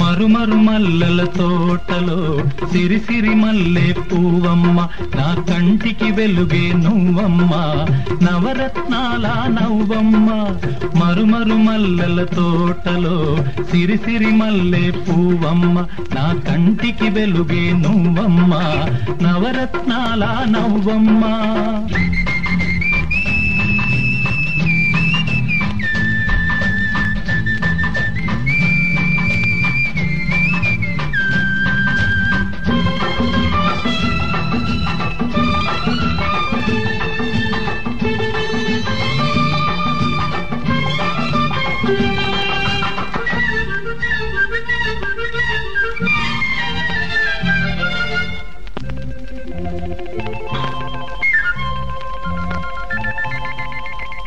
మరుమరు మల్లెల తోటలో సిరిసిరి మల్లె పూవమ్మ నా కంటికి వెలుగే నువ్వమ్మ నవరత్నాల నవ్వమ్మ. మరుమరు మల్లెల తోటలో సిరిసిరి మల్లె పూవమ్మ నా కంటికి వెలుగే నువ్వమ్మ నవరత్నాల నవ్వమ్మ.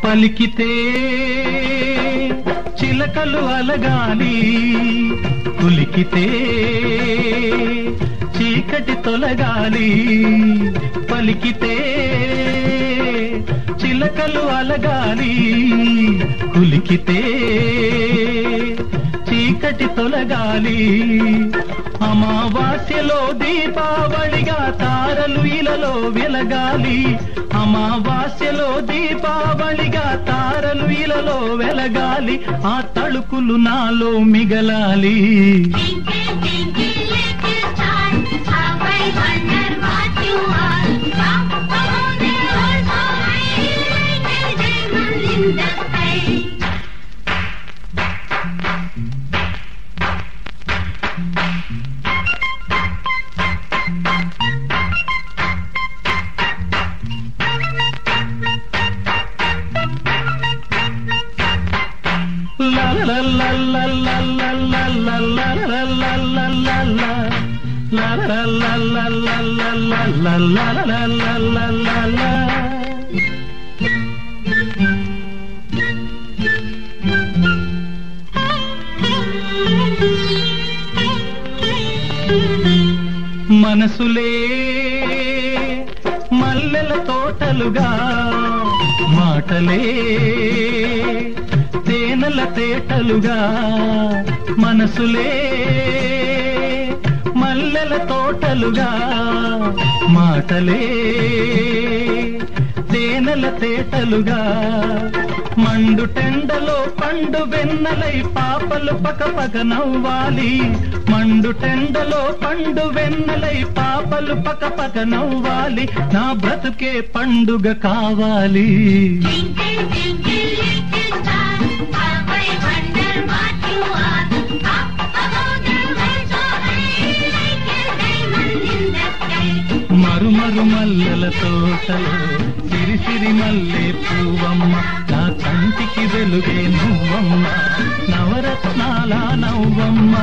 పలికితే చిలకలు అలగాలి. కులికితే చీకటి తొలగాలి. పలికితే చిలకలు అలగాలి. కులికితే చీకటి తొలగాలి. అమావాస్యలో దీపావళిగా తారలు ఇలలో వెలగాలి. అమావాస్యలో దీపావళిగా గాలి ఆ తళుకులు నాలో మిగలాలి. మనసులే మల్లెల తోటలుగా మాటలే తేటలుగా మనసులే మల్లెల తోటలుగా మాటలే తేనెల తేటలుగా మండు టెండలో పండు వెన్నెలై పాపలు పకపక నవ్వాలి. మండు టెండలో పండు వెన్నెలై పాపలు పకపక నవ్వాలి. నా బ్రతుకే పండుగ కావాలి. మరుమరు మల్లెల తోటలో సిరిసిరి మల్లె పువ్వమ్మ నా కంటికి వెలుగే నువ్వమ్మ నవరత్నాల నవ్వమ్మ.